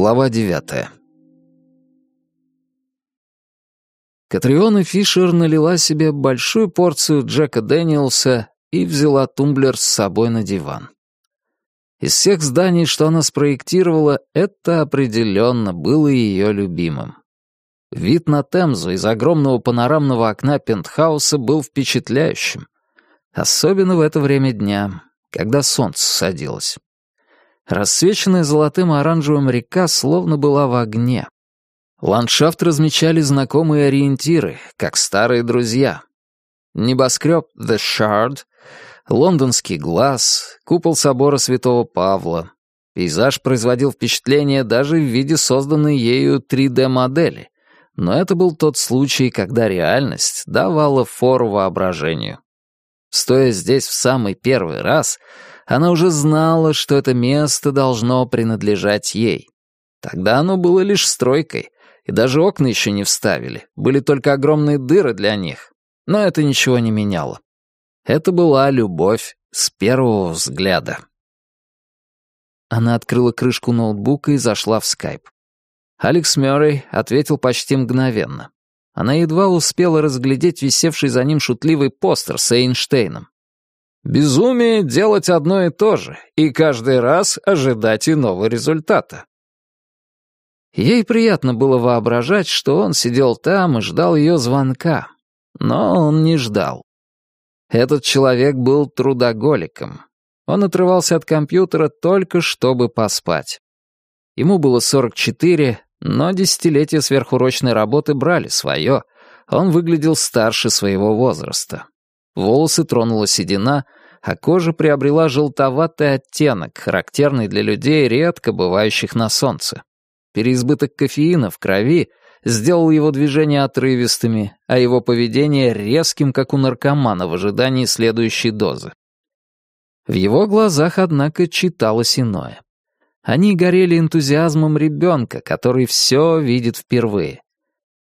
Глава девятая. Катриона Фишер налила себе большую порцию Джека Дэниелса и взяла тумблер с собой на диван. Из всех зданий, что она спроектировала, это определенно было ее любимым. Вид на Темзу из огромного панорамного окна пентхауса был впечатляющим, особенно в это время дня, когда солнце садилось. Рассвеченная золотым и оранжевым река словно была в огне. Ландшафт размечали знакомые ориентиры, как старые друзья. Небоскреб The Shard, лондонский глаз, купол собора Святого Павла. Пейзаж производил впечатление даже в виде созданной ею 3D-модели, но это был тот случай, когда реальность давала фору воображению. Стоя здесь в самый первый раз, она уже знала, что это место должно принадлежать ей. Тогда оно было лишь стройкой, и даже окна еще не вставили, были только огромные дыры для них. Но это ничего не меняло. Это была любовь с первого взгляда. Она открыла крышку ноутбука и зашла в скайп. Алекс Мёррей ответил почти мгновенно. Она едва успела разглядеть висевший за ним шутливый постер с Эйнштейном. Безумие — делать одно и то же, и каждый раз ожидать иного результата. Ей приятно было воображать, что он сидел там и ждал ее звонка. Но он не ждал. Этот человек был трудоголиком. Он отрывался от компьютера только чтобы поспать. Ему было 44, но десятилетия сверхурочной работы брали свое. Он выглядел старше своего возраста. Волосы тронула седина, а кожа приобрела желтоватый оттенок, характерный для людей, редко бывающих на солнце. Переизбыток кофеина в крови сделал его движения отрывистыми, а его поведение резким, как у наркомана в ожидании следующей дозы. В его глазах, однако, читалось иное. Они горели энтузиазмом ребенка, который все видит впервые.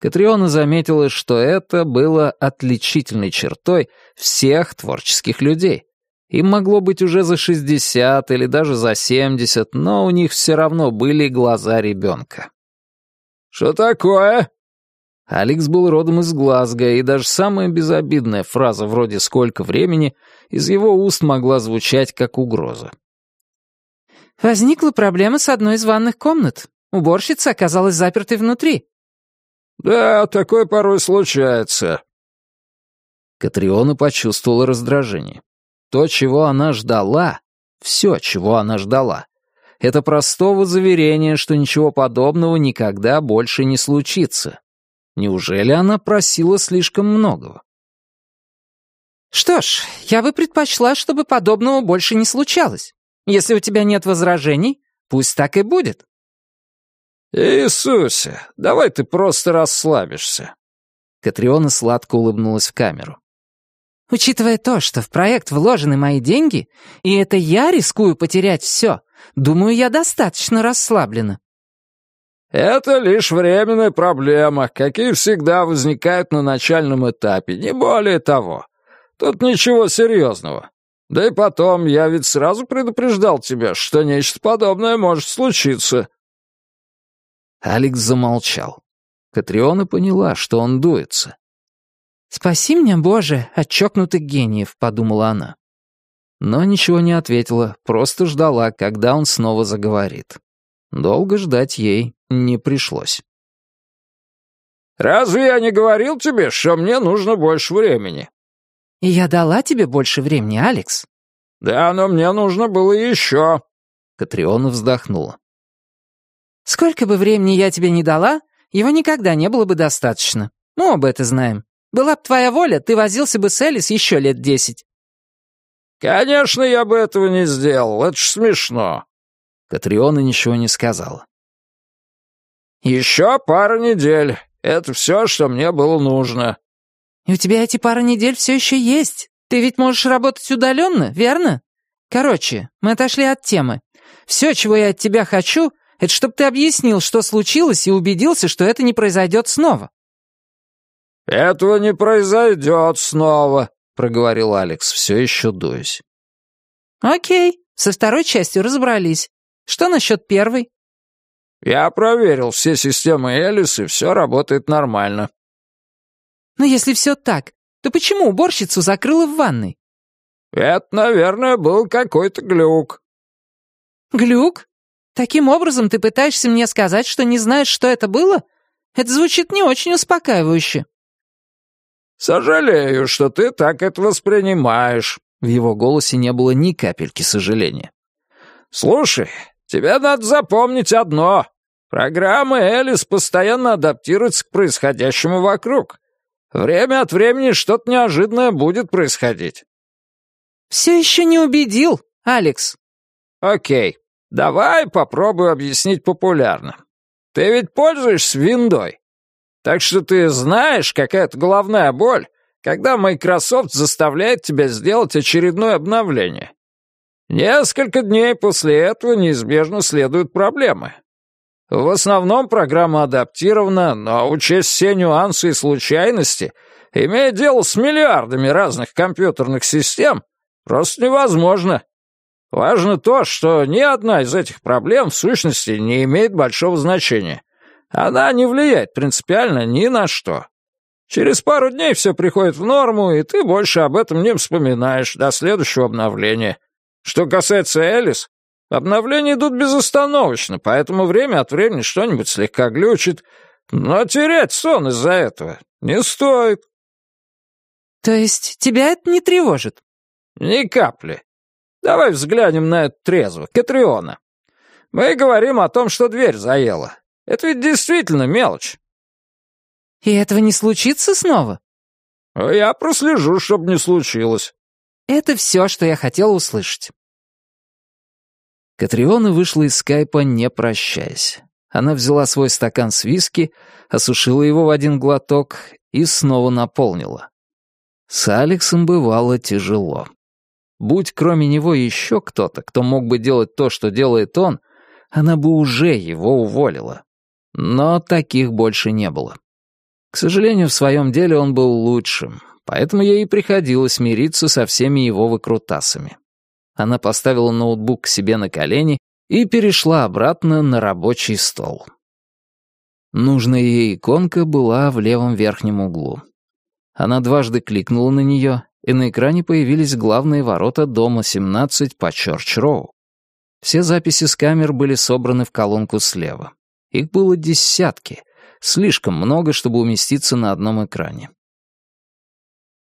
Катриона заметила, что это было отличительной чертой всех творческих людей. Им могло быть уже за 60 или даже за 70, но у них все равно были глаза ребенка. «Что такое?» Алекс был родом из Глазго, и даже самая безобидная фраза вроде «сколько времени» из его уст могла звучать как угроза. «Возникла проблема с одной из ванных комнат. Уборщица оказалась запертой внутри. «Да, такое порой случается». Катриона почувствовала раздражение. То, чего она ждала, все, чего она ждала, это простого заверения, что ничего подобного никогда больше не случится. Неужели она просила слишком многого? «Что ж, я бы предпочла, чтобы подобного больше не случалось. Если у тебя нет возражений, пусть так и будет». «Иисусе, давай ты просто расслабишься». Катриона сладко улыбнулась в камеру. «Учитывая то, что в проект вложены мои деньги, и это я рискую потерять все, думаю, я достаточно расслаблена». «Это лишь временная проблема, какие всегда возникают на начальном этапе, не более того. Тут ничего серьезного. Да и потом, я ведь сразу предупреждал тебя, что нечто подобное может случиться». Алекс замолчал. Катриона поняла, что он дуется. «Спаси меня, Боже, от чокнутых гениев», — подумала она. Но ничего не ответила, просто ждала, когда он снова заговорит. Долго ждать ей не пришлось. «Разве я не говорил тебе, что мне нужно больше времени?» «И я дала тебе больше времени, Алекс?» «Да, но мне нужно было еще». Катриона вздохнула. Сколько бы времени я тебе не дала, его никогда не было бы достаточно. Мы оба это знаем. Была бы твоя воля, ты возился бы с Элис еще лет десять». «Конечно, я бы этого не сделал. Это ж смешно». Катриона ничего не сказала. «Еще пара недель. Это все, что мне было нужно». «И у тебя эти пара недель все еще есть. Ты ведь можешь работать удаленно, верно? Короче, мы отошли от темы. Все, чего я от тебя хочу, это чтобы ты объяснил, что случилось, и убедился, что это не произойдет снова». «Этого не произойдет снова», — проговорил Алекс, все еще дуясь. «Окей, со второй частью разобрались. Что насчет первой?» Я проверил все системы Элис, и все работает нормально». «Но если все так, то почему уборщицу закрыла в ванной?» «Это, наверное, был какой-то глюк». «Глюк? Таким образом ты пытаешься мне сказать, что не знаешь, что это было? Это звучит не очень успокаивающе». «Сожалею, что ты так это воспринимаешь». В его голосе не было ни капельки сожаления. «Слушай, тебе надо запомнить одно. Программа Элис постоянно адаптируется к происходящему вокруг. Время от времени что-то неожиданное будет происходить». «Все еще не убедил, Алекс». «Окей, давай попробую объяснить популярно. Ты ведь пользуешься виндой. Так что ты знаешь, какая это головная боль, когда Microsoft заставляет тебя сделать очередное обновление. Несколько дней после этого неизбежно следуют проблемы. В основном программа адаптирована, но учесть все нюансы и случайности, имея дело с миллиардами разных компьютерных систем, просто невозможно. Важно то, что ни одна из этих проблем в сущности не имеет большого значения. Она не влияет принципиально ни на что. Через пару дней все приходит в норму, и ты больше об этом не вспоминаешь до следующего обновления. Что касается Элис, обновления идут безостановочно, поэтому время от времени что-нибудь слегка глючит, но терять сон из-за этого не стоит. То есть тебя это не тревожит? Ни капли. Давай взглянем на это трезво, Катриона. Мы говорим о том, что дверь заела. Это ведь действительно мелочь. И этого не случится снова? Я прослежу, чтобы не случилось. Это все, что я хотел услышать. Катриона вышла из скайпа, не прощаясь. Она взяла свой стакан с виски, осушила его в один глоток и снова наполнила. С Алексом бывало тяжело. Будь кроме него еще кто-то, кто мог бы делать то, что делает он, она бы уже его уволила. Но таких больше не было. К сожалению, в своем деле он был лучшим, поэтому ей приходилось мириться со всеми его выкрутасами. Она поставила ноутбук к себе на колени и перешла обратно на рабочий стол. Нужная ей иконка была в левом верхнем углу. Она дважды кликнула на нее, и на экране появились главные ворота дома 17 по Чорч-Роу. Все записи с камер были собраны в колонку слева. Их было десятки, слишком много, чтобы уместиться на одном экране.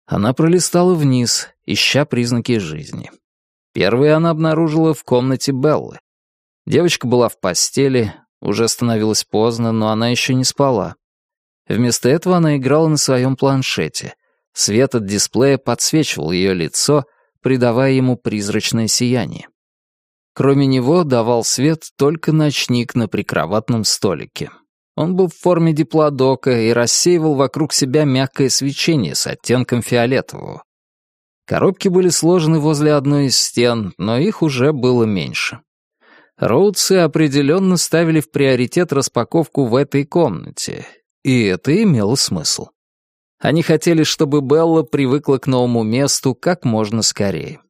Она пролистала вниз, ища признаки жизни. Первые она обнаружила в комнате Беллы. Девочка была в постели, уже становилось поздно, но она еще не спала. Вместо этого она играла на своем планшете. Свет от дисплея подсвечивал ее лицо, придавая ему призрачное сияние. Кроме него давал свет только ночник на прикроватном столике. Он был в форме диплодока и рассеивал вокруг себя мягкое свечение с оттенком фиолетового. Коробки были сложены возле одной из стен, но их уже было меньше. Роудсы определенно ставили в приоритет распаковку в этой комнате, и это имело смысл. Они хотели, чтобы Белла привыкла к новому месту как можно скорее.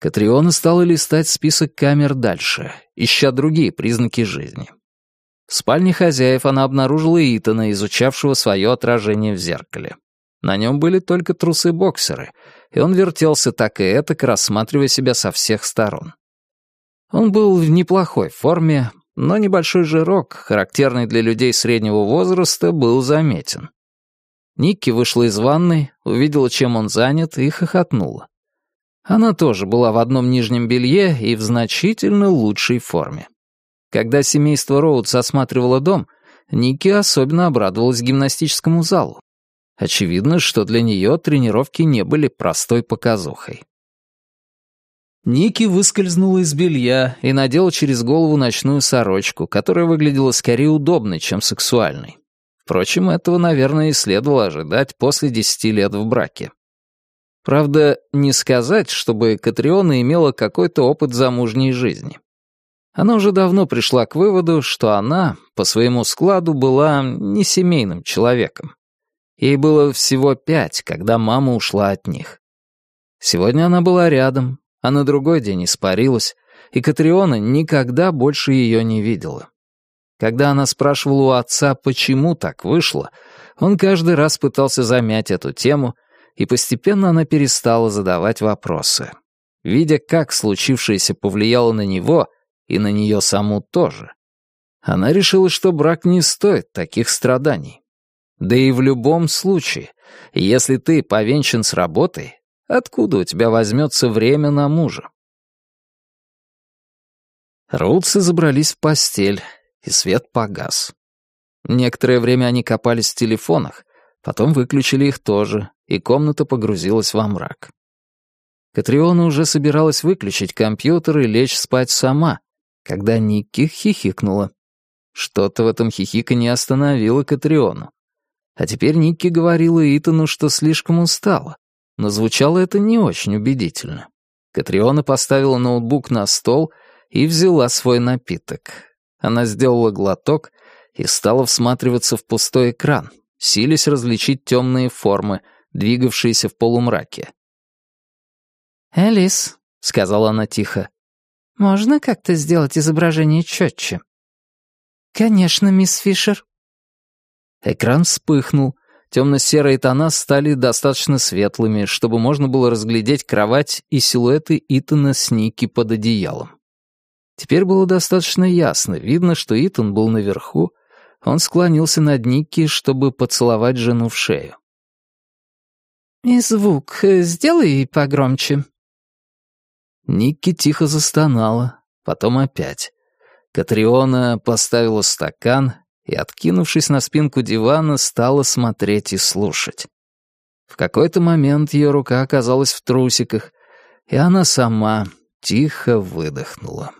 Катриона стала листать список камер дальше, ища другие признаки жизни. В спальне хозяев она обнаружила Итана, изучавшего свое отражение в зеркале. На нем были только трусы-боксеры, и он вертелся так и этак, рассматривая себя со всех сторон. Он был в неплохой форме, но небольшой жирок, характерный для людей среднего возраста, был заметен. Никки вышла из ванной, увидела, чем он занят, и хохотнула. Она тоже была в одном нижнем белье и в значительно лучшей форме. Когда семейство Роудс осматривало дом, Ники особенно обрадовалась гимнастическому залу. Очевидно, что для нее тренировки не были простой показухой. Ники выскользнула из белья и надела через голову ночную сорочку, которая выглядела скорее удобной, чем сексуальной. Впрочем, этого, наверное, и следовало ожидать после десяти лет в браке. Правда, не сказать, чтобы Катриона имела какой-то опыт замужней жизни. Она уже давно пришла к выводу, что она, по своему складу, была не семейным человеком. Ей было всего пять, когда мама ушла от них. Сегодня она была рядом, а на другой день испарилась, и Катриона никогда больше ее не видела. Когда она спрашивала у отца, почему так вышло, он каждый раз пытался замять эту тему, и постепенно она перестала задавать вопросы. Видя, как случившееся повлияло на него и на нее саму тоже, она решила, что брак не стоит таких страданий. Да и в любом случае, если ты повенчан с работой, откуда у тебя возьмется время на мужа? Рутсы забрались в постель, и свет погас. Некоторое время они копались в телефонах, потом выключили их тоже, и комната погрузилась во мрак. Катриона уже собиралась выключить компьютер и лечь спать сама, когда Никки хихикнула. Что-то в этом хихиканье остановило Катриону. А теперь Никки говорила Итану, что слишком устала, но звучало это не очень убедительно. Катриона поставила ноутбук на стол и взяла свой напиток. Она сделала глоток и стала всматриваться в пустой экран, силясь различить темные формы, двигавшиеся в полумраке. «Элис», — сказала она тихо, — «можно как-то сделать изображение четче?» «Конечно, мисс Фишер». Экран вспыхнул, темно-серые тона стали достаточно светлыми, чтобы можно было разглядеть кровать и силуэты Итана с Ники под одеялом. Теперь было достаточно ясно, видно, что Итан был наверху, он склонился над Никки, чтобы поцеловать жену в шею. «И звук э, сделай погромче». Никки тихо застонала, потом опять. Катриона поставила стакан и, откинувшись на спинку дивана, стала смотреть и слушать. В какой-то момент ее рука оказалась в трусиках, и она сама тихо выдохнула.